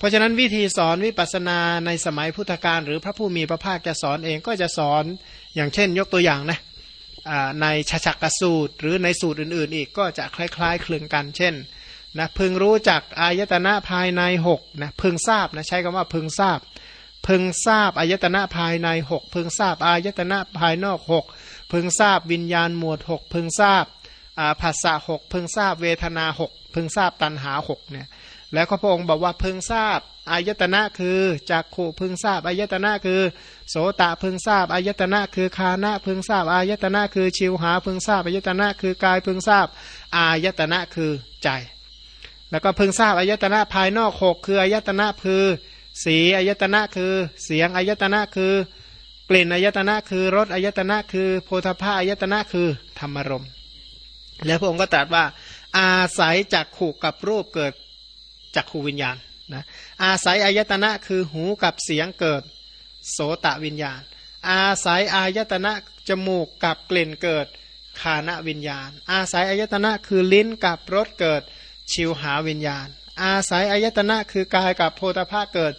เพราะฉะนั้นวิธีสอนวิปัสสนาในสมัยพุทธกาลหรือพระผู้มีพระภาคจะสอนเองก็จะสอนอย่างเช่น ยกตัวอย่างนะในชชักสูตร หรือในสูตรอื่น ๆ อีกก็จะคล้ายๆ คลึงกัน เช่นนะพึงรู้จักอายตนะภายใน6นะพึงทราบนะใช้คำว่าพึงทราบ พึงทราบอายตนะภายใน 6 พึงทราบอายตนะภายนอก 6 พึงทราบวิญญาณหมวด 6 พึงทราบภาษาหกพึงทราบเวทนาหกพึงทราบตัณหาหกเนี่ย แล้วก็พระองค์บอกว่าพึงทราบอายตนะคือจักขุพึงทราบอายตนะคือ โสตพึงทราบอายตนะคือคานะพึงทราบอายตนะคือชิวหาพึงทราบอายตนะคือกายพึงทราบอายตนะคือใจ แล้วก็พึงทราบอายตนะภายนอกหกคืออายตนะคือสีอายตนะคือเสียงอายตนะคือกลิ่นอายตนะคือรสอายตนะคือโพธภาอายตนะคือธรรมรมแล้วพระองค์ก็ตรัสว่าอาศัยจักขู่กับรูปเกิด จักขูวิญญาณนะอาศัยอายตนะคือหูกับเสียงเกิดโสตวิญญาณ อาศัยอายตนะจมูกกับกลิ่นเกิดคานวิญญาณ อาศัยอายตนะคือลิ้นกับรสเกิดชิวหาวิญญาณ อาศัยอายตนะคือกายกับโพธาภาเกิด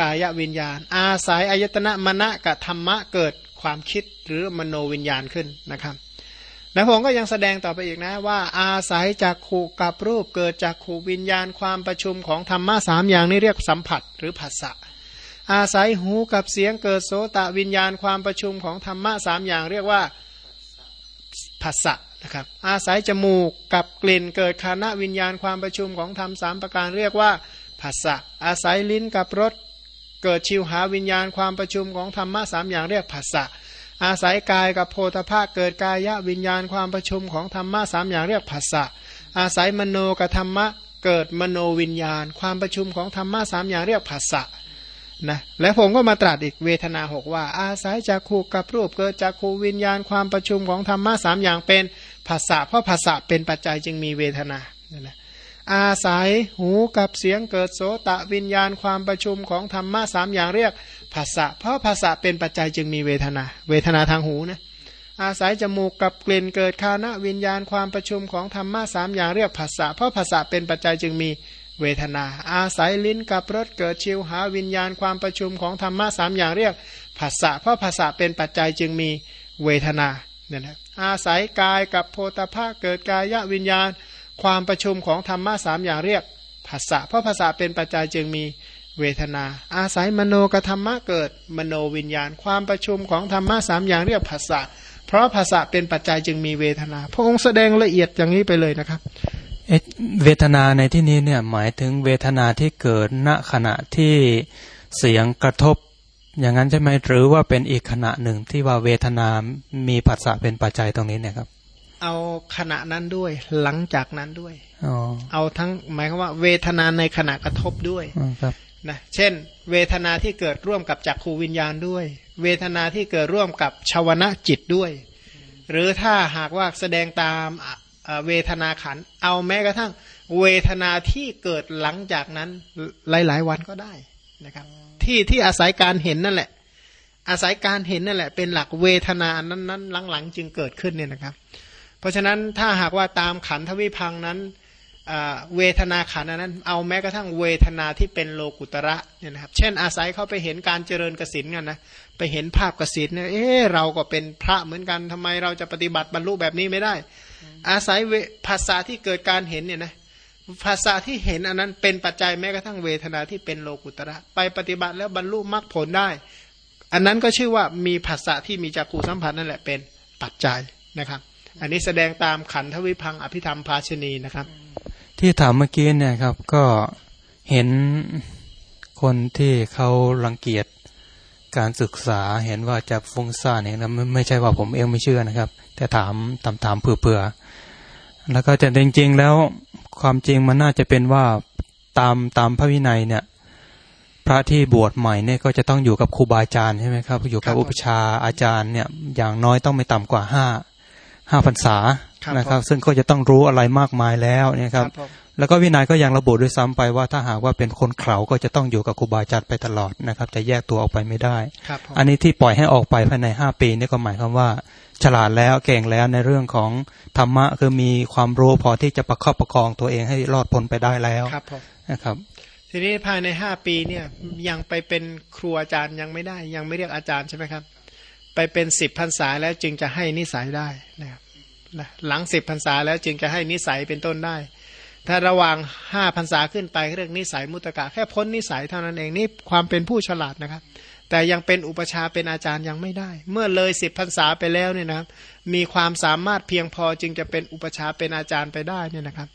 กายวิญญาณ อาศัยอายตนะมณะกับธรรมะเกิดความคิดหรือมโนวิญญาณขึ้นนะครับ แล้วพระองค์ก็ยังแสดงต่อไปอีกนะว่าอาศัยจากขู่กับรูปเกิดจากขู่วิญญาณความประชุมของธรรมะสามอย่างนี้เรียกสัมผัสหรือผัสสะอาศัยหูกับเสียงเกิดโสตะวิญญาณความประชุมของธรรมะสามอย่างเรียกว่าผัสสะนะครับอาศัยจมูกกับกลิ่นเกิดคานะวิญญาณความประชุมของธรรมสามประการเรียกว่าผัสสะอาศัยลิ้นกับรสเกิดชิวหาวิญญาณความประชุมของธรรมะสามอย่างเรียกผัสสะ อาศัยกายกับโพธภาคเกิดกายะวิญญาณความประชุมของธรรมะสามอย่างเรียกผัสสะอาศัยมโนกับธรรมะเกิดมโนวิญญาณ ความประชุมของธรรมะสามอย่างเรียกผัสสะนะและผมก็มาตรัสอีกเวทนาหกว่า อาศัยจากขูกับรูปเกิดจากขูวิญญาณความประชุมของธรรมะสามอย่างเป็นผัสสะเพราะผัสสะเป็นปัจจัยจึงมีเวทนานะอาศัยหูกับเสียงเกิดโสตะวิญญาณความประชุมของธรรมะสามอย่างเรียก ภาษะเพราะภาษะเป็นปัจจัยจึงมีเวทนา เวทนาทางหูนะอาศัยจมูกกับกลิ่นเกิดคานะวิญญาณความประชุมของธรรมะสามอย่างเรียกภาษะเพราะภาษะเป็นปัจจัยจึงมีเวทนา อาศัยลิ้นกับรสเกิดชิวหาวิญญาณความประชุมของธรรมะสามอย่างเรียกภาษะเพราะภาษะเป็นปัจจัยจึงมีเวทนาเนี่ยนะอาศัยกายกับโพธาภาเกิดกายวิญญาณ ความประชุมของธรรมะสามอย่างเรียกภาษะเพราะภาษาเป็นปัจจัยจึงมี เวทนา อาศัยมโนกธรรมะเกิด มโนวิญญาณ ความประชุมของธรรมะสามอย่างเรียกภาษะเพราะภาษาเป็นปัจจัยจึงมีเวทนา พระองค์แสดงละเอียดอย่างนี้ไปเลยนะครับเวทนาในที่นี้เนี่ยหมายถึงเวทนาที่เกิดณขณะที่เสียงกระทบ อย่างนั้นใช่ไหมหรือว่าเป็นอีกขณะหนึ่งที่ว่าเวทนามีภาษาเป็นปัจจัยตรงนี้เนี่ยครับ เอาขณะนั้นด้วย หลังจากนั้นด้วยเอาทั้งหมายความว่า เวทนาในขณะกระทบด้วย นะเช่น เวทนาที่เกิดร่วมกับจักขูวิญญาณด้วย เวทนาที่เกิดร่วมกับชาวนะจิตด้วย หรือถ้าหากว่าแสดงตามเวทนาขัน เอาแม้กระทั่ง เวทนาที่เกิดหลังจากนั้นหลาย ๆ วันก็ได้นะครับ ที่ที่อาศัยการเห็นนั่นแหละ อาศัยการเห็นนั่นแหละ เป็นหลักเวทนานั้นๆหลังๆ จึงเกิดขึ้นเนี่ยนะครับ เพราะฉะนั้นถ้าหากว่าตามขันทวิพังนั้น เวทนาขันนั้น เอาแม้กระทั่งเวทนาที่เป็นโลกุตระเนี่ยนะครับ เช่นอาศัยเขาไปเห็นการเจริญกสินกันนะไปเห็นภาพกสินเนี่ยเออเราก็เป็นพระเหมือนกันทำไมเราจะปฏิบัติบรรลุแบบนี้ไม่ได้ อาศัยภาษาที่เกิดการเห็นเนี่ยนะภาษาที่เห็นอันนั้นเป็นปัจจัยแม้กระทั่งเวทนาที่เป็นโลกุตระ ไปปฏิบัติแล้วบรรลุมรรคผลได้ อันนั้นก็ชื่อว่ามีภาษาที่มีจักรูสัมผัสนั่นแหละเป็นปัจจัยนะครับ อันนี้แสดงตามขันธวิพังอภิธรรมภาชนีนะครับ ที่ถามเมื่อกี้เนี่ยครับ ก็เห็นคนที่เขารังเกียจการศึกษาเห็นว่าจะฟุ้งซ่านเองนะไม่ใช่ว่าผมเองไม่เชื่อนะครับ แต่ถามถามถามเผื่อๆแล้วก็จะจริงๆแล้วความจริงมันน่าจะเป็นว่าตามตามพระวินัยเนี่ย พระที่บวชใหม่เนี่ยก็จะต้องอยู่กับครูบาอาจารย์ใช่ไหมครับ อยู่กับอุปชาอาจารย์เนี่ยอย่างน้อยต้องไม่ต่ำกว่าห้าห้าพรรษา นะครับ ซึ่งก็จะต้องรู้อะไรมากมายแล้วเนี่ยครับ แล้วก็วินัยก็ยังระบุด้วยซ้ำไปว่าถ้าหากว่าเป็นคนเขาก็จะต้องอยู่กับครูบาอาจารย์ไปตลอดนะครับ จะแยกตัวออกไปไม่ได้ อันนี้ที่ปล่อยให้ออกไปภายในห้าปีนี่ก็หมายความว่า ฉลาดแล้วเก่งแล้วในเรื่องของธรรมะคือมีความรู้พอที่จะประคับประคองตัวเองให้รอดพ้นไปได้แล้วนะครับททีนี้ภายในห้าปีเนี่ยยังไปเป็นครูอาจารย์ยังไม่ได้ ยังไม่เรียกอาจารย์ใช่ไหมครับ ไปเป็นสิบพรรษาแล้วจึงจะให้นิสัยได้นะครับ หลังสิบพรรษาแล้วจึงจะให้นิสัยเป็นต้นได้ ถ้าระหว่างห้าพรรษาขึ้นไปเรื่องนิสัยมุตกะแค่พ้นนิสัยเท่านั้นเองนี่ความเป็นผู้ฉลาดนะครับ แต่ยังเป็นอุปชาเป็นอาจารย์ยังไม่ได้ เมื่อเลยสิบพรรษาไปแล้วเนี่ยนะครับ มีความสามารถเพียงพอจึงจะเป็นอุปชาเป็นอาจารย์ไปได้เนี่ยนะครับ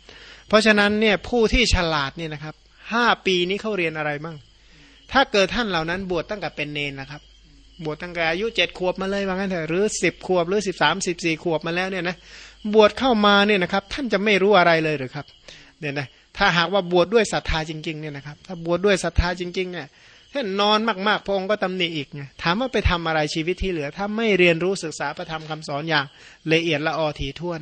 เพราะฉะนั้นเนี่ยผู้ที่ฉลาดเนี่ยนะครับห้าปีนี้เขาเรียนอะไรมั่งถ้าเกิดท่านเหล่านั้นบวชตั้งแต่เป็นเนนนะครับ บวชตั้งแต่อายุเจ็ดขวบมาเลยว่างั้นเถอะหรือสิบขวบหรือสิบสามสิบสี่ขวบมาแล้วเนี่ยนะบวชเข้ามาเนี่ยนะครับท่านจะไม่รู้อะไรเลยหรือครับเนี่ยนะถ้าหากว่าบวชดด้วยศรัทธาจริงๆเนี่ยนะครับถ้าบวชดด้วยศรัทธาจริงๆเนี่ยท่านนอนมากๆพระองค์ก็ตำหนิอีกไงถามว่าไปทำอะไรชีวิตที่เหลือ ถ้าไม่เรียนรู้ศึกษาประธรรมคำสอนอย่างละเอียดละออถี่ถ้วน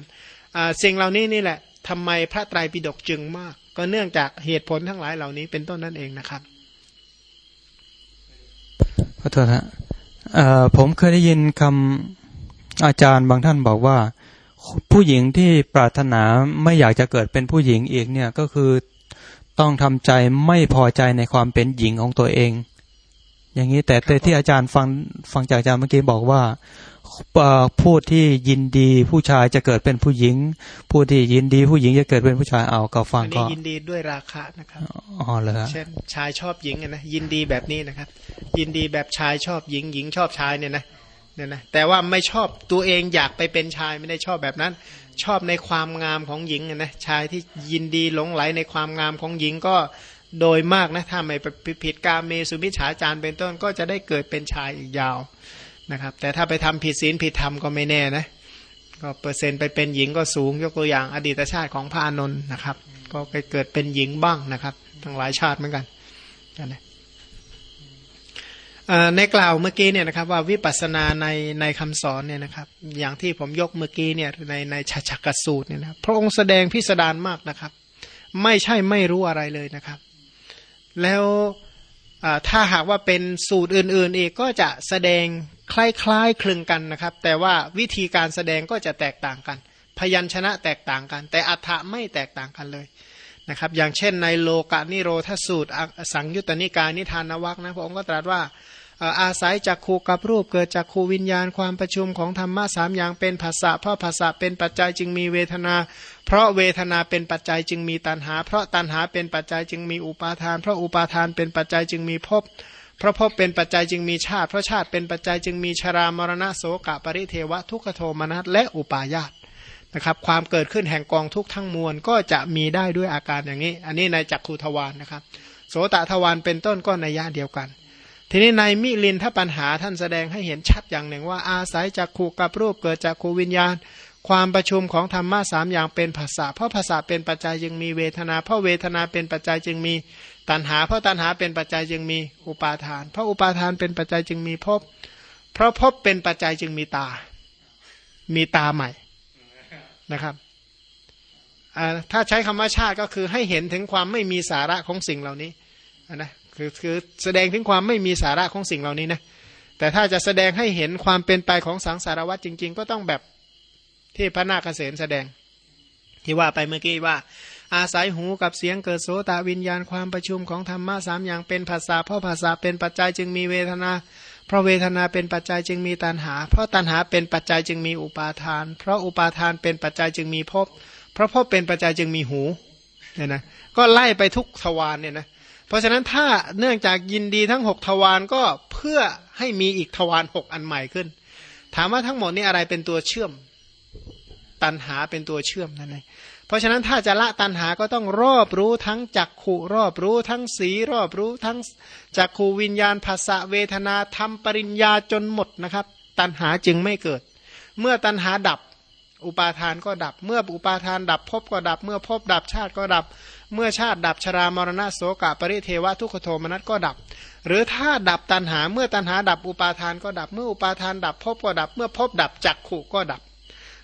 สิ่งเหล่านี้นี่แหละทำไมพระไตรปิฎกจึงมาก ก็เนื่องจากเหตุผลทั้งหลายเหล่านี้เป็นต้นนั่นเองนะครับขอโทษฮะ ผมเคยได้ยินคำอาจารย์บางท่านบอกว่า ผู้หญิงที่ปรารถนาไม่อยากจะเกิดเป็นผู้หญิงอีกเนี่ยก็คือต้องทำใจไม่พอใจในความเป็นหญิงของตัวเอง อย่างนี้แต่แต่ที่อาจารย์ฟังฟังจากอาจารย์เมื่อกี้บอกว่าผู้ที่ยินดีผู้ชายจะเกิดเป็นผู้หญิง ผู้ที่ยินดีผู้หญิงจะเกิดเป็นผู้ชายเอาก็ฟังก็ยินดีด้วยราคานะครับอ๋อเลยเช่นชายชอบหญิงนะยินดีแบบนี้นะครับ ยินดีแบบชายชอบหญิง หญิงชอบชายเนี่ยนะเนี่ยนะแต่ว่าไม่ชอบตัวเองอยากไปเป็นชายไม่ได้ชอบแบบนั้น ชอบในความงามของหญิงนะชายที่ยินดีหลงไหลในความงามของหญิงก็ โดยมากนะถ้าไม่ผิดกาเมสุมิฉาจารเป็นต้นก็จะได้เกิดเป็นชายอีกยาวนะครับ แต่ถ้าไปทำผิดศีลผิดธรรมก็ไม่แน่นะก็เปอร์เซ็นต์ไปเป็นหญิงก็สูงยกตัวอย่างอดีตชาติของพระอานนท์นะครับ ก็ไปเกิดเป็นหญิงบ้างนะครับ ทั้งหลายชาติเหมือนกันนะในกล่าวเมื่อกี้เนี่ยนะครับว่าวิปัสสนาในในคำสอนเนี่ยนะครับ อย่างที่ผมยกเมื่อกี้เนี่ยในในชาชกสูตรเนี่ยนะพระองค์แสดงพิสดารมากนะครับ ไม่ใช่ไม่รู้อะไรเลยนะครับ แล้วถ้าหากว่าเป็นสูตรอื่นๆอีกก็จะแสดงคล้ายๆคลึงกันนะครับ แต่ว่าวิธีการแสดงก็จะแตกต่างกัน พยัญชนะแตกต่างกัน แต่อัฏฐะไม่แตกต่างกันเลยนะครับ อย่างเช่นในโลกานิโรธสูตรสังยุตตนิกายนิทานวักนะพระองค์ก็ตรัสว่า อาศัยจากขูกับรูปเกิดจากขูวิญญาณความประชุมของธรรมะสามอย่างเป็นภาษาเพราะภาษาเป็นปัจจัยจึงมีเวทนา เพราะเวทนาเป็นปัจจัยจึงมีตัณหา เพราะตัณหาเป็นปัจจัยจึงมีอุปาทาน เพราะอุปาทานเป็นปัจจัยจึงมีภพเพราะภพเป็นปัจจัยจึงมีชาติ เพราะชาติเป็นปัจจัยจึงมีชรามรณะโสกะปริเทวะทุกขโทมนัสและอุปาญาตนะครับ ความเกิดขึ้นแห่งกองทุกทั้งมวลก็จะมีได้ด้วยอาการอย่างนี้ อันนี้ในจักขุทวานนะครับ โสตทวานเป็นต้นก็ในยะเดียวกัน ทีนี้ในมิลินถ้าปัญหาท่านแสดงให้เห็นชัดอย่างหนึ่งว่าอาศัยจากขูกับรูปเกิดจากขูวิญญาณ ความประชุมของธรรมะสามอย่างเป็นภาษาเพราะภาษาเป็นปัจจัยจึงมีเวทนา เพราะเวทนาเป็นปัจจัยจึงมีตัณหา เพราะตัณหาเป็นปัจจัยจึงมีอุปาทาน เพราะอุปาทานเป็นปัจจัยจึงมีภพเพราะภพเป็นปัจจัยจึงมีตา มีตาใหม่นะครับถ้าใช้คำว่าชาติก็คือให้เห็นถึงความไม่มีสาระของสิ่งเหล่านี้นะ คือคือแสดงถึงความไม่มีสาระของสิ่งเหล่านี้นะแต่ถ้าจะแสดงให้เห็นความเป็นไปของสังสารวัตจริง ๆ ก็ต้องแบบที่พระนาคเษนแสดง ที่ว่าไปเมื่อกี้ว่า อาศัยหูกับเสียงเกิดโสตวิญญาณความประชุมของธรรมะสามอย่างเป็นภาษาเพราะภาษาเป็นปัจจัยจึงมีเวทนา เพราะเวทนาเป็นปัจจัยจึงมีตัณหา เพราะตัณหาเป็นปัจจัยจึงมีอุปาทาน เพราะอุปาทานเป็นปัจจัยจึงมีภพเพราะภพเป็นปัจจัยจึงมีหูเนี่ยนะก็ไล่ไปทุกทวารเนี่ยนะเพราะฉะนั้นถ้าเนื่องจากยินดีทั้งหกทวารก็เพื่อให้มีอีกทวารหกอันใหม่ขึ้น ถามว่าทั้งหมดนี้อะไรเป็นตัวเชื่อม ตันหาเป็นตัวเชื่อมนั่นเองเพราะฉะนั้นถ้าจะละตันหาก็ต้องรอบรู้ทั้งจักขู่รอบรู้ทั้งสีรอบรู้ทั้งจักขูวิญญาณภาษาเวทนาทำปริญญาจนหมดนะครับ ตันหาจึงไม่เกิด เมื่อตันหาดับอุปาทานก็ดับ เมื่ออุปาทานดับภพก็ดับ เมื่อภพดับชาติก็ดับ เมื่อชาติดับชรามรณะโสกะปริเทวะทุกขโทมนัสก็ดับ หรือถ้าดับตันหาเมื่อตันหาดับอุปาทานก็ดับ เมื่ออุปาทานดับภพก็ดับ เมื่อภพดับจักขู่ก็ดับ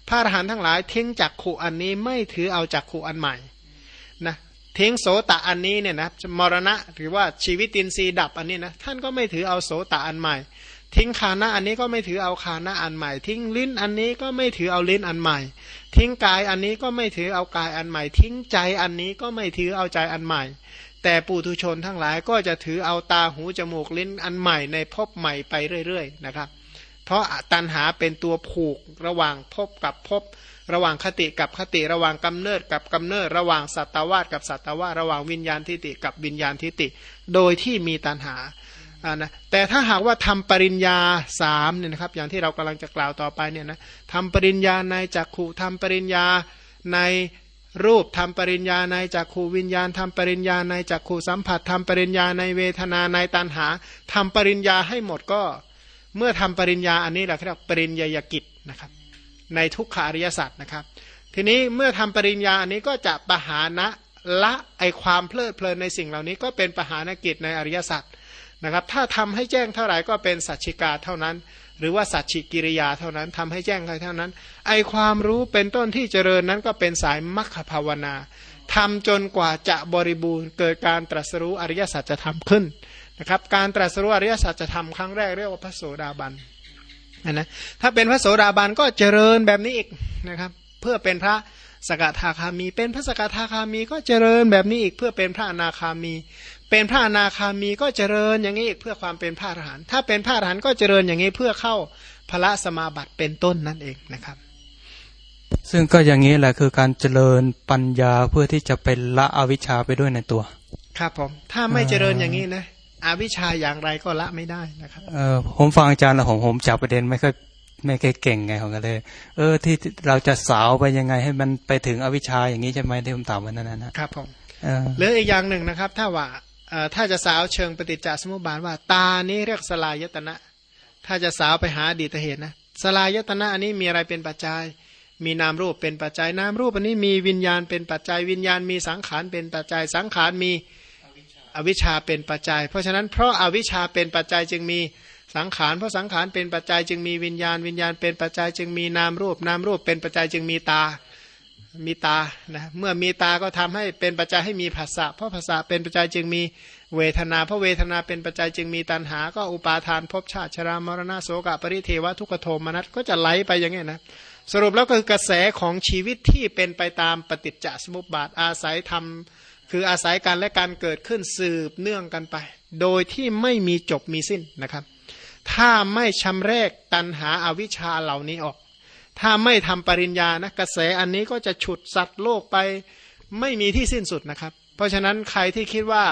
พระอรหันต์ทั้งหลายทิ้งจักขู่อันนี้ไม่ถือเอาจักขู่อันใหม่นะทิ้งโสตะอันนี้เนี่ยนะมรณะหรือว่าชีวิตินทรีย์ดับอันนี้นะท่านก็ไม่ถือเอาโสตะอันใหม่ ทิ้งฆานะอันนี้ก็ไม่ถือเอาฆานะอันใหม่ ทิ้งลิ้นอันนี้ก็ไม่ถือเอาลิ้นอันใหม่ ทิ้งกายอันนี้ก็ไม่ถือเอากายอันใหม่ ทิ้งใจอันนี้ก็ไม่ถือเอาใจอันใหม่ แต่ปุถุชนทั้งหลายก็จะถือเอาตาหูจมูกลิ้นอันใหม่ในภพใหม่ไปเรื่อยๆนะครับ เพราะตัณหาเป็นตัวผูกระหว่างภพกับภพระหว่างคติกับคติระหว่างกำเนิดกับกำเนิดระหว่างสัตตาวาสกับสัตตาวาสระหว่างวิญญาณฐิติกับวิญญาณฐิติโดยที่มีตัณหาานะแต่ถ้าหากว่าทำปริญญาสามเนี่ยนะครับ อย่างที่เรากำลังจะกล่าวต่อไปเนี่ยนะทำปริญญาในจักขุทำปริญญาในรูปทำปริญญาในจักขูวิญญาณทำปริญญาในจักขูสัมผัสทำปริญญาในเวทนาในตันหาทำปริญญาให้หมดก็ เมื่อทำปริญญาอันนี้แหละเรียกปริญญากิจนะครับ ในทุกขาริยสัตว์นะครับ ทีนี้เมื่อทำปริญญาอันนี้ก็จะปหานะละไอความเพลิดเพลินในสิ่งเหล่านี้ก็เป็นปหานกิจในอริยสัจ นะครับ ถ้าทำให้แจ้งเท่าไหร่ก็เป็นสัจฉิกาเท่านั้น หรือว่าสัจฉิกิริยาเท่านั้นทำให้แจ้งใครเท่านั้น ไอความรู้เป็นต้นที่เจริญนั้นก็เป็นสายมัคคภาวนาทำจนกว่าจะบริบูรณ์เกิดการตรัสรู้อริยสัจจะทำขึ้นนะครับ การตรัสรู้อริยสัจจะทำครั้งแรกเรียกว่าพระโสดาบันนะถ้าเป็นพระโสดาบันก็เจริญแบบนี้อีกนะครับ เพื่อเป็นพระสกทาคามี เป็นพระสกทาคามีก็เจริญแบบนี้อีกเพื่อเป็นพระอนาคามี เป็นพระอนาคามีก็เจริญอย่างนี้อีกเพื่อความเป็นพระอรหันต์ถ้าเป็นพระอรหันต์ก็เจริญอย่างนี้เพื่อเข้าพระสมาบัติเป็นต้นนั่นเองนะครับ ซึ่งก็อย่างนี้แหละคือการเจริญปัญญาเพื่อที่จะเป็นละอวิชชาไปด้วยในตัว ครับผมถ้าไม่เจริญอย่างนี้นะอวิชชาอย่างไรก็ละไม่ได้นะครับเออผมฟังอาจารย์แล้วผมผมจับประเด็นไม่ค่อยไม่ค่อยเก่งไงของกันเลย เออที่เราจะสาวไปยังไงให้มันไปถึงอวิชชาอย่างนี้ใช่ไหมที่ผมถามวันนั้นนะครับผมเออหรืออีกอย่างหนึ่งนะครับ ถ้าว่าเอ่อ ถ้าจะสาวเชิงปฏิจจสมุปบาทว่า ตานี้เรียกสลายตนะ ถ้าจะสาวไปหาอดีตเหตุนะสลายตนะอันนี้มีอะไรเป็นปัจจัย มีนามรูปเป็นปัจจัยนามรูปอันนี้มีวิญญาณเป็นปัจจัยวิญญาณมีสังขารเป็นปัจจัยสังขารมีอวิชชาเป็นปัจจัย เพราะฉะนั้นเพราะอาวิชชาเป็นปัจจัยจึงมีสังขารเพราะสังขารเป็นปัจจัยจึงมีวิญญาณ วิญญาณเป็นปัจจัยจึงมีนามรูปนามรูปเป็นปัจจัยจึงมีตา มีตานะเมื่อมีตาก็ทำให้เป็นปัจจัยให้มีภาษะเพราะภาษะเป็นปัจจัยจึงมีเวทนา เพราะเวทนาเป็นปัจจัยจึงมีตัณหา ก็อุปาทานภพชาติชรามรณะโสกะปริเทวทุกขโทมนัสก็จะไหลไปอย่างนี้นะสรุปแล้วก็คือกระแสของชีวิตที่เป็นไปตามปฏิจจสมุปบาทอาศัยธรรมคืออาศัยการและการเกิดขึ้นสืบเนื่องกันไป โดยที่ไม่มีจบมีสิ้นนะครับ ถ้าไม่ชำแรกตันหาอาวิชชาเหล่านี้ออก ถ้าไม่ทำปริญญานะกระแสอันนี้ก็จะฉุดสัตว์โลกไปไม่มีที่สิ้นสุดนะครับ เพราะฉะนั้นใครที่คิดว่า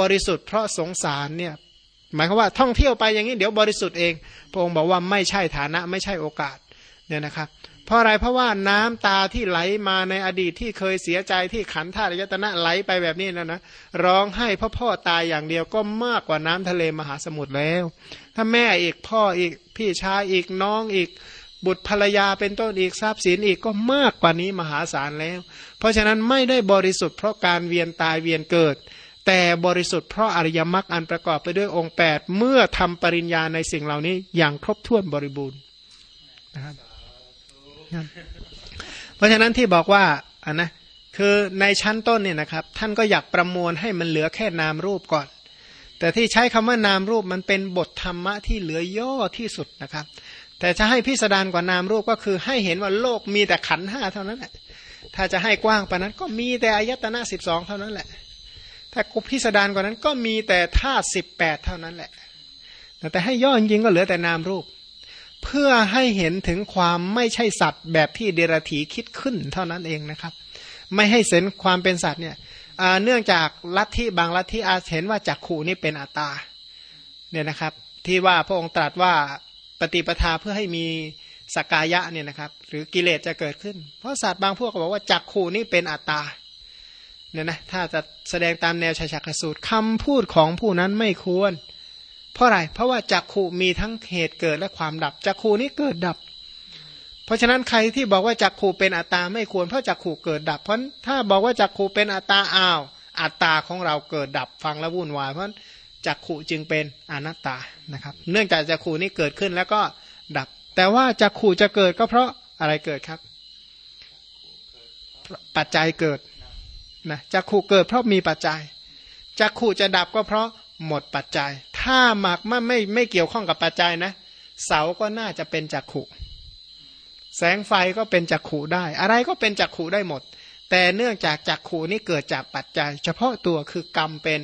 บริสุทธิ์เพราะสงสารเนี่ยหมายความว่าท่องเที่ยวไปอย่างนี้เดี๋ยวบริสุทธิ์เองพระองค์บอกว่าไม่ใช่ฐานะไม่ใช่โอกาสเนี่ยนะครับเพราะอะไรเพราะว่าน้ำตาที่ไหลมาในอดีตที่เคยเสียใจที่ขันธาตุยตนะไหลไปแบบนี้นะนะร้องให้พ่อพ่อตายอย่างเดียวก็มากกว่าน้ำทะเลมหาสมุทรแล้ว ถ้าแม่อีกพ่ออีกพี่ชายอีกน้องอีก บุตรภรรยาเป็นต้นอีกทรัพย์สินอีกก็มากกว่านี้มหาศาลแล้ว เพราะฉะนั้นไม่ได้บริสุทธิ์เพราะการเวียนตายเวียนเกิด แต่บริสุทธิ์เพราะอริยมรรคอันประกอบไปด้วยองค์ 8 เมื่อทำปริญญาในสิ่งเหล่านี้อย่างครบถ้วนบริบูรณ์นะครับเพราะฉะนั้นที่บอกว่าอันนะคือในชั้นต้นเนี่ยนะครับ ท่านก็อยากประมวลให้มันเหลือแค่นามรูปก่อนแต่ที่ใช้คำว่านามรูปมันเป็นบทธรรมะที่เหลือย่อที่สุดนะครับ แต่จะให้พิสดารกว่านามรูปก็คือให้เห็นว่าโลกมีแต่ขันห้าเท่านั้นแหละถ้าจะให้กว้างปานั้นก็มีแต่อายตนะสิบสองเท่านั้นแหละ ถ้ากุพิสดารกว่านั้นก็มีแต่ธาตุสิบแปดเท่านั้นแหละ แต่ให้ย่อจริงก็เหลือแต่นามรูป เพื่อให้เห็นถึงความไม่ใช่สัตว์แบบที่เดรัจฉีคิดขึ้นเท่านั้นเองนะครับ ไม่ให้เห็นความเป็นสัตว์เนี่ยเนื่องจากลัทธิบางลัทธิอาจเห็นว่าจักขู่นี่เป็นอัตตาเนี่ยนะครับ ที่ว่าพระองค์ตรัสว่า ปฏิปทาเพื่อให้มีสกกายะเนี่ยนะครับ หรือกิเลสจะเกิดขึ้น เพราะศาสตร์บางพวกก็บอกว่าจักขู่นี่เป็นอัตตาเนี่ยนะถ้าจะแสดงตามแนวชัยชักสูตรคำพูดของผู้นั้นไม่ควร เพราะอะไรเพราะว่าจักขู่มีทั้งเหตุเกิดและความดับจักขู่นี้เกิดดับ เพราะฉะนั้นใครที่บอกว่าจักขู่เป็นอัตตาไม่ควรเพราะจักขู่เกิดดับ เพราะถ้าบอกว่าจักขู่เป็นอัตตาอ้าวอัตตาของเราเกิดดับฟังแล้ววุ่นวายเพราะ จักขู่จึงเป็นอนัตตานะครับ เนื่องจากจักขู่นี้เกิดขึ้นแล้วก็ดับ แต่ว่าจักขู่จะเกิดก็เพราะอะไรเกิดครับ ปัจจัยเกิดนะจักขู่เกิดเพราะมีปัจจัยจักขู่จะดับก็เพราะหมดปัจจัย ถ้าหมากไม่ไม่ไม่เกี่ยวข้องกับปัจจัยนะ เสาก็น่าจะเป็นจักขู่แสงไฟก็เป็นจักขู่ได้ อะไรก็เป็นจักขู่ได้หมด แต่เนื่องจากจักขู่นี้เกิดจากปัจจัย เฉพาะตัวคือกรรมเป็น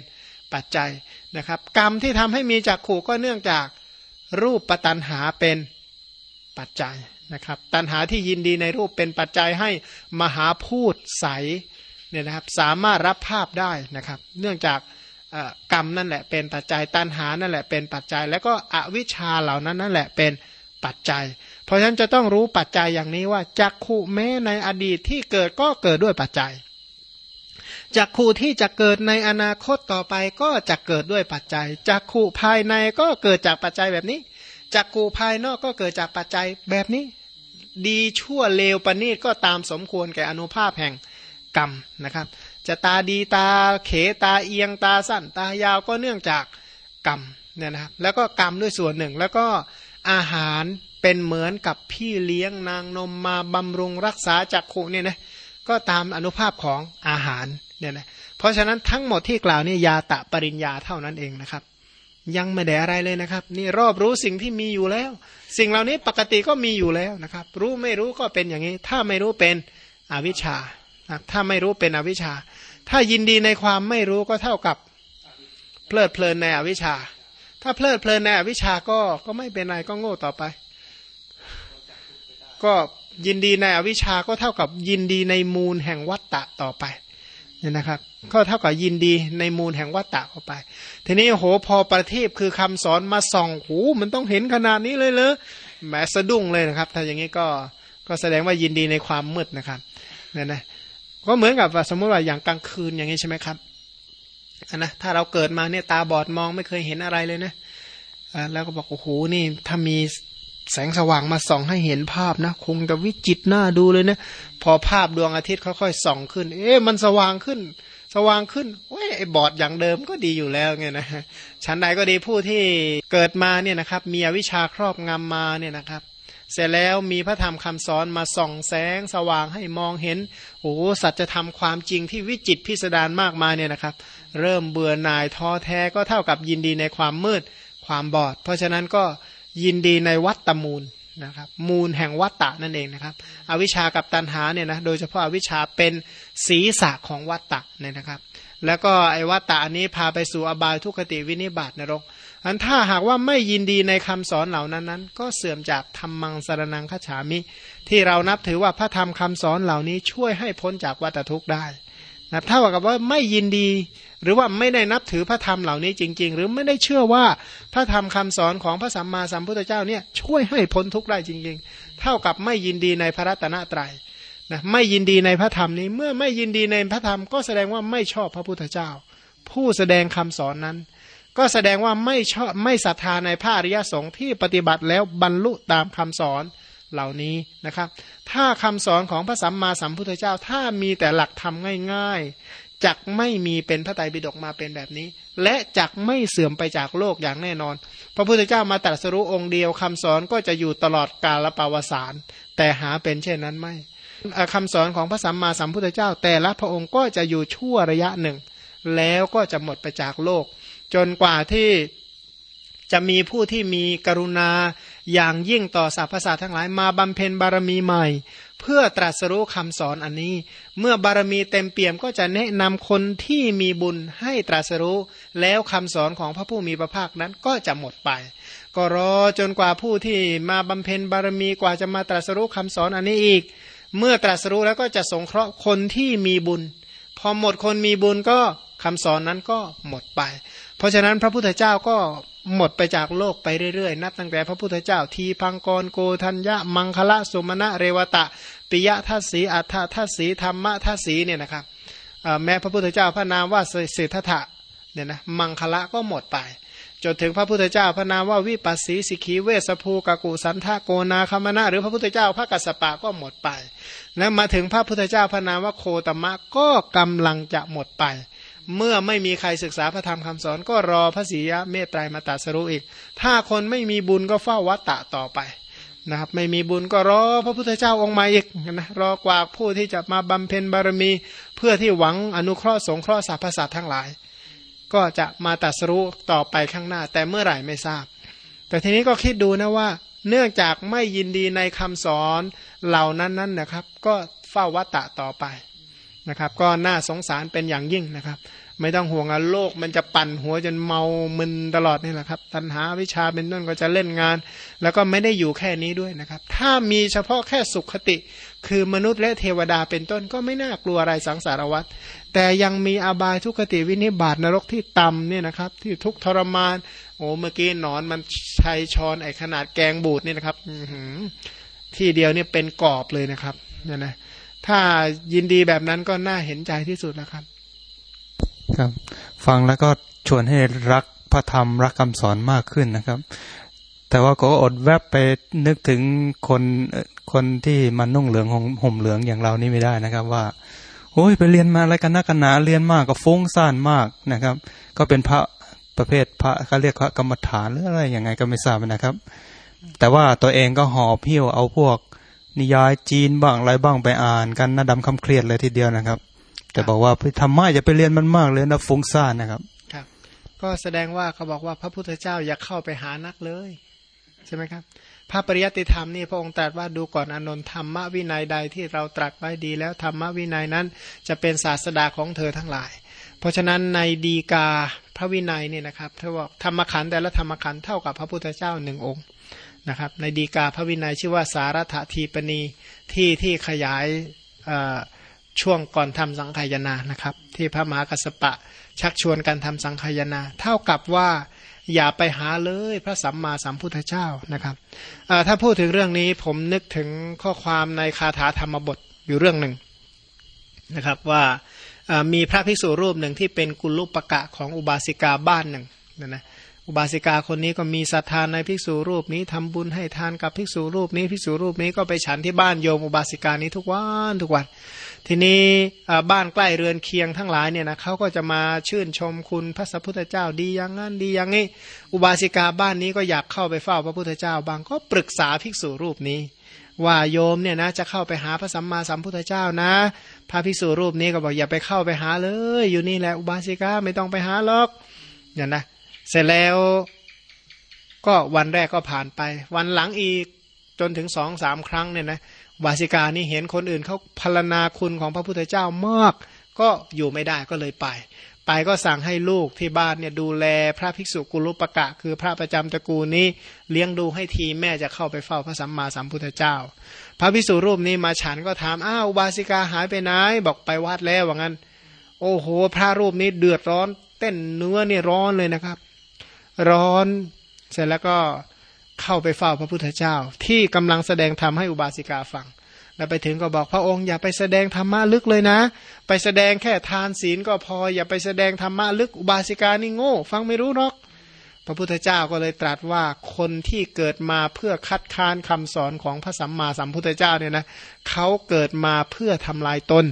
ปัจจัย นะครับ กรรมที่ทำให้มีจักขู่ก็เนื่องจากรูปปตันหาเป็นปัจจัยนะครับ ตันหาที่ยินดีในรูปเป็นปัจจัยให้มหาพูดใสเนี่ยนะครับสามารถรับภาพได้นะครับ เนื่องจากกรรมนั่นแหละเป็นปัจจัยตันหานั่นแหละเป็นปัจจัย แล้วก็อวิชชาเหล่านั้นนั่นแหละเป็นปัจจัย เพราะฉะนั้นจะต้องรู้ปัจจัยอย่างนี้ว่าจักขุแม้ในอดีตที่เกิดก็เกิดด้วยปัจจัย จักขุที่จะเกิดในอนาคตต่อไปก็จะเกิดด้วยปัจจัยจักขุภายในก็เกิดจากปัจจัยแบบนี้จักขุภายนอกก็เกิดจากปัจจัยแบบนี้ ดีชั่วเลวปณีตก็ตามสมควรแก่อนุภาพแห่งกรรมนะครับ จะตาดีตาเขตาเอียงตาสั้นตายาวก็เนื่องจากกรรมเนี่ยนะครับแล้วก็กรรมด้วยส่วนหนึ่ง แล้วก็อาหารเป็นเหมือนกับพี่เลี้ยงนางนมมาบำรุงรักษาจักขุเนี่ยนะ ก็ตามอนุภาพของอาหารเนี่ยนะเพราะฉะนั้นทั้งหมดที่กล่าวนี่ยาตะปริญญาเท่านั้นเองนะครับ ยังไม่ได้อะไรเลยนะครับ นี่รอบรู้สิ่งที่มีอยู่แล้ว สิ่งเหล่านี้ปกติก็มีอยู่แล้วนะครับ รู้ไม่รู้ก็เป็นอย่างนี้ ถ้าไม่รู้เป็นอวิชชาถ้าไม่รู้เป็นอวิชชา ถ้ายินดีในความไม่รู้ก็เท่ากับเพลิดเพลินในอวิชชา ถ้าเพลิดเพลินในอวิชชาก็ก็ไม่เป็นไรก็โง่ต่อไป ก็ ยินดีในอวิชาก็เท่ากับยินดีในมูลแห่งวัตตะต่อไปเนี่ยนะครับ ก็เท่ากับยินดีในมูลแห่งวัตตะเข้าไป ทีนี้โหพอประทีปคือคำสอนมาส่องหูมันต้องเห็นขนาดนี้เลยเลยแหมสะดุ้งเลยนะครับ ถ้าอย่างนี้ก็ก็แสดงว่ายินดีในความมืดนะครับเนี่ยนะก็เหมือนกับสมมติว่าอย่างกลางคืนอย่างนี้ใช่ไหมครับอันนะถ้าเราเกิดมาเนี่ยตาบอดมองไม่เคยเห็นอะไรเลยนะแล้วก็บอกโอ้โหนี่ถ้ามี แสงสว่างมาส่องให้เห็นภาพนะ คงจะวิจิตหน้าดูเลยนะ พอภาพดวงอาทิตย์ค่อยๆส่องขึ้น เอ๊ะมันสว่างขึ้น สว่างขึ้นเว้ยไอ้บอดอย่างเดิมก็ดีอยู่แล้วไงนะชั้นใดก็ดีผู้ที่เกิดมาเนี่ยนะครับ มีอวิชชาครอบงำมาเนี่ยนะครับ เสร็จแล้วมีพระธรรมคำสอนมาส่องแสงสว่างให้มองเห็นโอ้สัจธรรมความจริงที่วิจิตพิสดารมากมายเนี่ยนะครับ เริ่มเบื่อหน่ายท้อแท้ก็เท่ากับยินดีในความมืดความบอด เพราะฉะนั้นก็ ยินดีในวัตตมูลนะครับมูลแห่งวัตตะนั่นเองนะครับ อวิชากับตันหาเนี่ยนะโดยเฉพาะอวิชาเป็นศีรษะของวัตตะเนี่ยนะครับ แล้วก็ไอ้วัตตะอันนี้พาไปสู่อบายทุกขติวินิบาตนรกอันถ้าหากว่าไม่ยินดีในคำสอนเหล่านั้นนั้น ก็เสื่อมจากธรรมังสารนังขฉามิ ที่เรานับถือว่าพระธรรมคำสอนเหล่านี้ช่วยให้พ้นจากวัตทุกข์ได้นะถ้าว่ากับว่าไม่ยินดี หรือว่าไม่ได้นับถือพระธรรมเหล่านี้จริง ๆ หรือไม่ได้เชื่อว่าพระธรรมคำสอนของพระสัมมาสัมพุทธเจ้าเนี่ยช่วยให้พ้นทุกข์ได้จริง ๆ เท่ากับไม่ยินดีในพระรัตนตรัยนะไม่ยินดีในพระธรรมนี้เมื่อไม่ยินดีในพระธรรมก็แสดงว่าไม่ชอบพระพุทธเจ้า ผู้แสดงคำสอนนั้น ก็แสดงว่าไม่ชอบไม่ศรัทธาในพระอริยสงฆ์ที่ปฏิบัติแล้วบรรลุตามคำสอนเหล่านี้นะครับ ถ้าคำสอนของพระสัมมาสัมพุทธเจ้าถ้ามีแต่หลักธรรมง่าย จักไม่มีเป็นพระไตรปิฎกมาเป็นแบบนี้ และจักไม่เสื่อมไปจากโลกอย่างแน่นอน พระพุทธเจ้ามาตรัสรู้องค์เดียวคำสอนก็จะอยู่ตลอดกาลปาวสารแต่หาเป็นเช่นนั้นไม่คำสอนของพระสัมมาสัมพุทธเจ้า แต่ละพระองค์ก็จะอยู่ชั่วระยะหนึ่ง แล้วก็จะหมดไปจากโลก จนกว่าที่จะมีผู้ที่มีกรุณาอย่างยิ่งต่อสรรพสัตว์ทั้งหลายมาบำเพ็ญบารมีใหม่ เพื่อตรัสรู้คำสอนอันนี้ เมื่อบารมีเต็มเปี่ยมก็จะแนะนำคนที่มีบุญให้ตรัสรู้ แล้วคำสอนของพระผู้มีพระภาคนั้นก็จะหมดไป ก็รอจนกว่าผู้ที่มาบำเพ็ญบารมีกว่าจะมาตรัสรู้คำสอนอันนี้อีก เมื่อตรัสรู้แล้วก็จะสงเคราะห์คนที่มีบุญ พอหมดคนมีบุญก็คำสอนนั้นก็หมดไป เพราะฉะนั้นพระพุทธเจ้าก็ หมดไปจากโลกไปเรื่อยๆ นับตั้งแต่พระพุทธเจ้าทีพังกรโกธัญญะมังคละสุมาณะเรวตะ ปิยะทัศสีอัฏฐทัศสีธรรมะทัศสีเนี่ยนะครับแม้พระพุทธเจ้าพระนามว่าเศรษฐะเนี่ยนะมังคละก็หมดไป จนถึงพระพุทธเจ้าพระนามว่าวิปัสสีสิกีเวสภูกกุสันทโกนาคามนะหรือพระพุทธเจ้าพระกัสสปะก็หมดไป แล้วมาถึงพระพุทธเจ้าพระนามว่าโคตมะก็กำลังจะหมดไป เมื่อไม่มีใครศึกษาพระธรรมคำสอน ก็รอพระศรียะเมตไตรมาตัสรู้อีก ถ้าคนไม่มีบุญก็เฝ้าวัตตะต่อไปนะครับไม่มีบุญก็รอพระพุทธเจ้าองค์ใหม่อีกนะรอกว่าผู้ที่จะมาบำเพ็ญบารมี เพื่อที่หวังอนุเคราะห์สงเคราะห์สรรพสัตว์ทั้งหลาย ก็จะมาตัสรู้ต่อไปข้างหน้า แต่เมื่อไหร่ไม่ทราบ แต่ทีนี้ก็คิดดูนะว่า เนื่องจากไม่ยินดีในคำสอนเหล่านั้นนั้นนะครับ ก็เฝ้าวัตตะต่อไป นะครับ ก็น่าสงสารเป็นอย่างยิ่งนะครับ ไม่ต้องห่วงอะโลกมันจะปั่นหัวจนเมามึนตลอดนี่แหละครับ ตัณหาวิชาเป็นต้นก็จะเล่นงาน แล้วก็ไม่ได้อยู่แค่นี้ด้วยนะครับ ถ้ามีเฉพาะแค่สุขคติ คือมนุษย์และเทวดาเป็นต้นก็ไม่น่ากลัวอะไรสังสารวัฏแต่ยังมีอบายทุกขติวินิบาตนรกที่ต่ำเนี่ยนะครับ ที่ทุกทรมาน โอ้เมื่อกี้หนอนมันชัยชอนไอขนาดแกงบูดนี่นะครับที่เดียวเนี่ยเป็นกรอบเลยนะครับเนี่ยนะ ถ้ายินดีแบบนั้นก็น่าเห็นใจที่สุดแล้วครับ ครับ ฟังแล้วก็ชวนให้รักพระธรรมรักคำสอนมากขึ้นนะครับ แต่ว่าก็อดแวบไปนึกถึงคนคนที่มันนุ่งเหลืองห่มเหลืองอย่างเรานี่ไม่ได้นะครับ ว่าโอ้ยไปเรียนมาอะไรกันนักกันหนาเรียนมากก็ฟุ้งซ่านมากนะครับ ก็เป็นพระประเภทพระเขาเรียกพระกรรมฐานหรืออะไรยังไงก็ไม่ทราบนะครับ แต่ว่าตัวเองก็หอบพิ้วเอาพวก นิยายจีนบ้างอะไรบ้างไปอ่านกันน่าดำคำเครียดเลยทีเดียวนะครับ แต่บอกว่าทำไมจะไปเรียนมันมากเลยนะฟุ้งซ่านนะครับครับ ก็แสดงว่าเขาบอกว่าพระพุทธเจ้าอย่าเข้าไปหานักเลย ใช่ไหมครับ พระปริยัติธรรมนี่พระองค์ตรัสว่าดูก่อนอนนท์ธรรมวินัยใดที่เราตรัสไว้ดีแล้วธรรมวินัยนั้น จะเป็นศาสดาของเธอทั้งหลาย เพราะฉะนั้นในดีกาพระวินัยเนี่ยนะครับเธอบอกธรรมขันแต่ละธรรมขันเท่ากับพระพุทธเจ้าหนึ่งองค์ นะครับ ในดีกาพระวินัยชื่อว่าสารถทีปณีที่ที่ขยายช่วงก่อนทำสังขยานะครับ ที่พระมหากัสปะชักชวนการทำสังขยาเท่ากับว่าอย่าไปหาเลยพระสัมมาสัมพุทธเจ้านะครับถ้าพูดถึงเรื่องนี้ผมนึกถึงข้อความในคาถาธรรมบทอยู่เรื่องหนึ่งนะครับว่ามีพระภิกษุรูปหนึ่งที่เป็นกุลุปกะของอุบาสิกาบ้านหนึ่งนะนะ อุบาสิกาคนนี้ก็มีศรัทธานในภิกษุรูปนี้ทำบุญให้ทานกับภิกษุรูปนี้ภิกษุรูปนี้ก็ไปฉันที่บ้านโยมอุบาสิกานี้ทุกวันทุกวันทีนี้บ้านใกล้เรือนเคียงทั้งหลายเนี่ยนะเขาก็จะมาชื่นชมคุณพระสัพพุทธเจ้าดีอย่างนั้นดีอย่างนี้ อุบาสิกาบ้านนี้ก็อยากเข้าไปเฝ้าพระพุทธเจ้า บางก็ปรึกษาภิกษุรูปนี้ ว่าโยมเนี่ยนะจะเข้าไปหาพระสัมมาสัมพุทธเจ้านะ พระภิกษุรูปนี้ก็บอกอย่าไปเข้าไปหาเลย อยู่นี่แหละอุบาสิกาไม่ต้องไปหาหรอกเนี่ยนะ เสร็จแล้วก็วันแรกก็ผ่านไป วันหลังอีกจนถึงสองสามครั้งเนี่ยนะวาสิกานี่เห็นคนอื่นเขาพารณาคุณของพระพุทธเจ้ามาก ก็อยู่ไม่ได้ก็เลยไป ไปก็สั่งให้ลูกที่บ้านเนี่ยดูแลพระภิกษุกุลุปกะ คือพระประจำตระกูลนี้เลี้ยงดูให้ทีแม่จะเข้าไปเฝ้าพระสัมมาสัมพุทธเจ้า พระภิกษุรูปนี้มาฉันก็ถามอ้าววาสิกาหายไปไหนบอกไปวัดแล้วว่างั้น โอ้โห พระรูปนี้เดือดร้อน เต้นเนื้อเนี่ยร้อนเลยนะครับ ร้อน เสร็จแล้วก็เข้าไปเฝ้าพระพุทธเจ้า ที่กำลังแสดงธรรมให้อุบาสิกาฟังแล้วไปถึงก็บอกพระองค์อย่าไปแสดงธรรมะลึกเลยนะ ไปแสดงแค่ทานศีลก็พออย่าไปแสดงธรรมะลึกอุบาสิกานี่โง่ ฟังไม่รู้หรอก พระพุทธเจ้าก็เลยตรัสว่าคนที่เกิดมาเพื่อคัดค้านคำสอนของพระสัมมาสัมพุทธเจ้าเนี่ยนะเขาเกิดมาเพื่อทำลายตน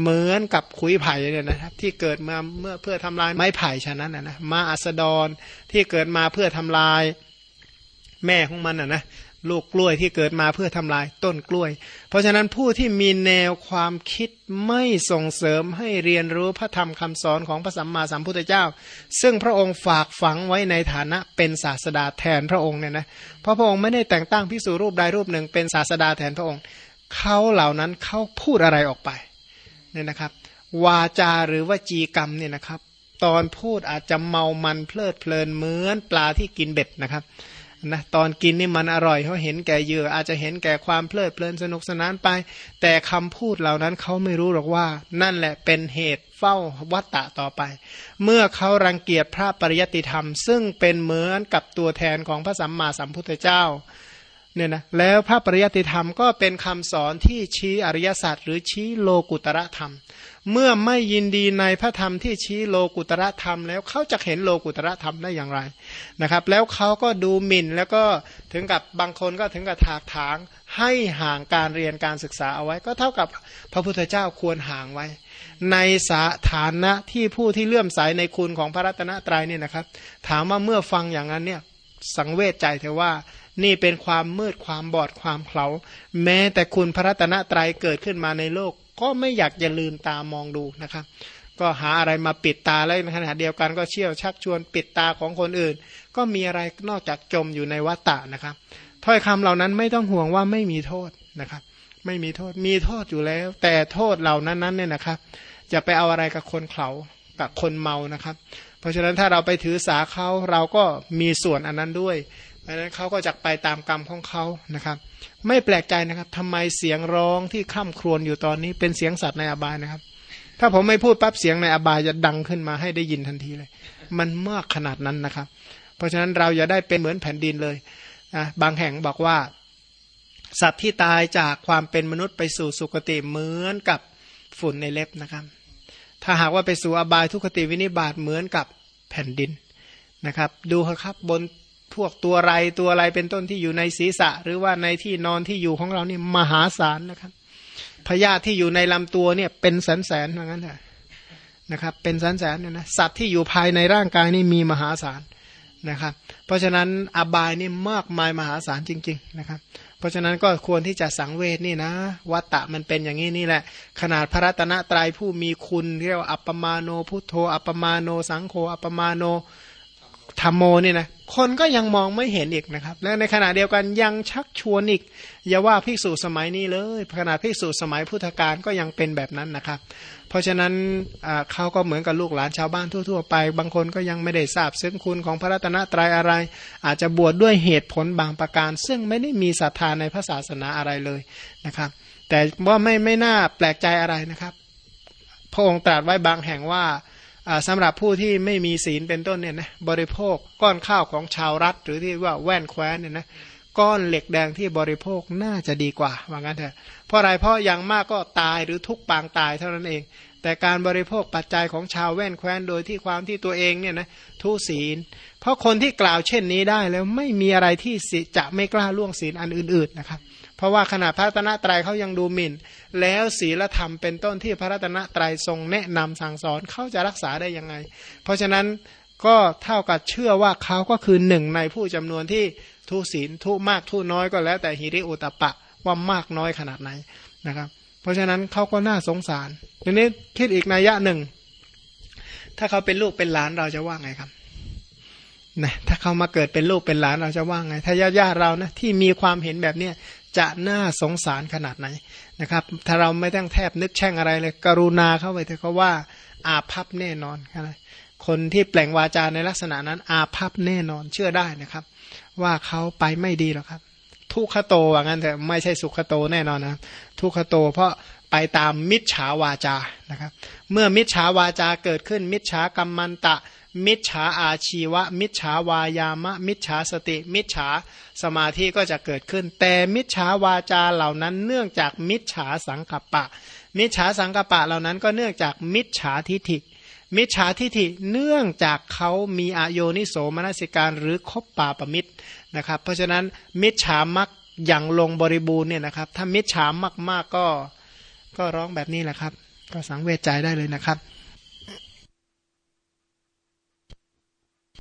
เหมือนกับขุยไผ่เนี่ยนะครับที่เกิดมาเมื่อเพื่อทำลายไม้ไผ่ฉะนั้นนะนะมาอัสดรที่เกิดมาเพื่อทำลายแม่ของมันอะนะลูกกล้วยที่เกิดมาเพื่อทำลายต้นกล้วย เพราะฉะนั้นผู้ที่มีแนวความคิดไม่ส่งเสริมให้เรียนรู้พระธรรมคำสอนของพระสัมมาสัมพุทธเจ้า ซึ่งพระองค์ฝากฝังไว้ในฐานะเป็นศาสดาแทนพระองค์เนี่ยนะเพราะพระองค์ไม่ได้แต่งตั้งพิสูรรูปใดรูปหนึ่งเป็นศาสดาแทนพระองค์เขาเหล่านั้นเขาพูดอะไรออกไป เนี่ยนะครับ วาจาหรือว่าจีกรรมเนี่ยนะครับ ตอนพูดอาจจะเมามันเพลิดเพลินเหมือนปลาที่กินเบ็ดนะครับนะตอนกินนี่มันอร่อยเขาเห็นแก่เยอะอาจจะเห็นแก่ความเพลิดเพลินสนุกสนานไป แต่คำพูดเหล่านั้นเขาไม่รู้หรอกว่า นั่นแหละเป็นเหตุเฝ้าวัตตะต่อไป เมื่อเขารังเกียจพระปริยติธรรม ซึ่งเป็นเหมือนกับตัวแทนของพระสัมมาสัมพุทธเจ้า เนี่ยนะแล้วพระปริยติธรรมก็เป็นคำสอนที่ชี้อริยสัจหรือชี้โลกุตระธรรม เมื่อไม่ยินดีในพระธรรมที่ชี้โลกุตระธรรม แล้วเขาจะเห็นโลกุตระธรรมได้อย่างไรนะครับ แล้วเขาก็ดูหมิ่นแล้วก็ถึงกับบางคนก็ถึงกับถากถางให้ห่างการเรียนการศึกษาเอาไว้ ก็เท่ากับพระพุทธเจ้าควรห่างไว้ ในสถานะที่ผู้ที่เลื่อมใสในคุณของพระรัตนตรัยเนี่ยนะครับ ถามว่าเมื่อฟังอย่างนั้นเนี่ยสังเวชใจเถอว่า นี่เป็นความมืดความบอดความเขาแม้แต่คุณพระรัตนตรัยเกิดขึ้นมาในโลก ก็ไม่อยากจะลืมตามองดูนะครับ ก็หาอะไรมาปิดตาแล้วในขณะเดียวกันก็เชี่ยวชักชวนปิดตาของคนอื่น ก็มีอะไรนอกจากจมอยู่ในวัฏฏะนะครับ ถ้อยคำเหล่านั้นไม่ต้องห่วงว่าไม่มีโทษนะครับ ไม่มีโทษมีโทษอยู่แล้ว แต่โทษเหล่านั้นนั้นเนี่ยนะครับ จะไปเอาอะไรกับคนเขากับคนเมานะครับ เพราะฉะนั้นถ้าเราไปถือสาเขาเราก็มีส่วนอันนั้นด้วย เพราะฉะนั้นเขาก็จะไปตามกรรมของเขานะครับ ไม่แปลกใจนะครับทำไมเสียงร้องที่ข้ามครวญอยู่ตอนนี้เป็นเสียงสัตว์ในอบายนะครับ ถ้าผมไม่พูดปั๊บเสียงในอบายจะดังขึ้นมาให้ได้ยินทันทีเลย มันมากขนาดนั้นนะครับ เพราะฉะนั้นเราอย่าได้เป็นเหมือนแผ่นดินเลยนะบางแห่งบอกว่า สัตว์ที่ตายจากความเป็นมนุษย์ไปสู่สุคติเหมือนกับฝุ่นในเล็บนะครับ ถ้าหากว่าไปสู่อบายทุกขติวินิบาตเหมือนกับแผ่นดินนะครับ ดูครับบน พวกตัวไรตัวอะไรเป็นต้นที่อยู่ในศีรษะ หรือว่าในที่นอนที่อยู่ของเรานี่มหาศาลนะครับพยาธิที่อยู่ในลำตัวเนี่ยเป็นแสนแสนเหมือนกันแหละนะครับ เป็นแสนแสนเนี่ยนะสัตว์ที่อยู่ภายในร่างกายนี่มีมหาศาลนะครับ เพราะฉะนั้นอบายนี่มากมายมหาศาลจริง ๆ นะครับ เพราะฉะนั้นก็ควรที่จะสังเวชนี่นะวัตตะมันเป็นอย่างนี้นี่แหละ ขนาดพระรัตนตรัยผู้มีคุณเรียกว่าอัปปมาโนพุทโธอัปปมาโนสังโฆอัปปมาโนธรรมโมนี่นะ คนก็ยังมองไม่เห็นอีกนะครับ และในขณะเดียวกันยังชักชวนอีก อย่าว่าภิกษุสมัยนี้เลยขนาดภิกษุสมัยพุทธกาลก็ยังเป็นแบบนั้นนะครับ เพราะฉะนั้นเขาก็เหมือนกับลูกหลานชาวบ้านทั่ว ๆ ไป บางคนก็ยังไม่ได้ทราบซึ้งคุณของพระรัตนตรัยอะไร อาจจะบวชดด้วยเหตุผลบางประการ ซึ่งไม่ได้มีศรัทธาในพระศาสนาอะไรเลยนะครับ แต่ว่าไม่ไม่น่าแปลกใจอะไรนะครับ พระองค์ตรัสไว้บางแห่งว่า สำหรับผู้ที่ไม่มีศีลเป็นต้นเนี่ยนะบริโภคก้อนข้าวของชาวรัฐ หรือที่ว่าแว่นแคว้นเนี่ยนะก้อนเหล็กแดงที่บริโภคน่าจะดีกว่าว่างั้นเถอะเพราะอะไรเพราะอย่างมากก็ตายหรือทุกปางตายเท่านั้นเอง แต่การบริโภคปัจจัยของชาวแว่นแคว้นโดยที่ความที่ตัวเองเนี่ยนะทุศีล เพราะคนที่กล่าวเช่นนี้ได้แล้วไม่มีอะไรที่จะไม่กล้าล่วงศีลอันอื่นๆนะครับเพราะว่าขณะพระรัตนตรัยเขายังดูหมิ่น แล้วศีลธรรมเป็นต้นที่พระรัตนตรัยทรงแนะนำสั่งสอนเขาจะรักษาได้ยังไง เพราะฉะนั้นก็เท่ากับเชื่อว่าเขาก็คือหนึ่งในผู้จำนวนที่ทุศีลทุมากทุน้อยก็แล้ว แต่ฮิริโอตปะว่ามากน้อยขนาดไหนนะครับ เพราะฉะนั้นเขาก็น่าสงสารทีนี้คิดอีกนัยยะหนึ่ง ถ้าเขาเป็นลูกเป็นหลานเราจะว่าไงครับนะถ้าเขามาเกิดเป็นลูกเป็นหลานเราจะว่าไง ถ้าญาติญาติเรานะที่มีความเห็นแบบเนี้ย จะน่าสงสารขนาดไหนนะครับ ถ้าเราไม่ต้องแทบนึกแช่งอะไรเลย กรุณาเข้าไปเถอะเขาว่า อาภัพแน่นอนคนที่แปลงวาจาในลักษณะนั้น อาภัพแน่นอนเชื่อได้นะครับ ว่าเขาไปไม่ดีหรอกครับ ทุกขโตว่างั้นแต่ไม่ใช่สุขโตแน่นอนนะทุกขโต เพราะไปตามมิจฉาวาจานะครับ เมื่อมิจฉาวาจาเกิดขึ้นมิจฉากรรมมันตะ มิจฉาอาชีวะ มิจฉาวายามะ มิจฉาสติ มิจฉาสมาธิก็จะเกิดขึ้น แต่มิจฉาวาจาเหล่านั้นเนื่องจากมิจฉาสังกัปปะ มิจฉาสังกัปปะเหล่านั้นก็เนื่องจากมิจฉาทิฐิ มิจฉาทิฐิเนื่องจากเขามีอโยนิโสมนสิการหรือคบป่าประมิตรนะครับ เพราะฉะนั้นมิจฉามักอย่างลงบริบูรณ์เนี่ยนะครับ ถ้ามิจฉามากๆก็ก็ร้องแบบนี้แหละครับ ก็สังเวชใจได้เลยนะครับ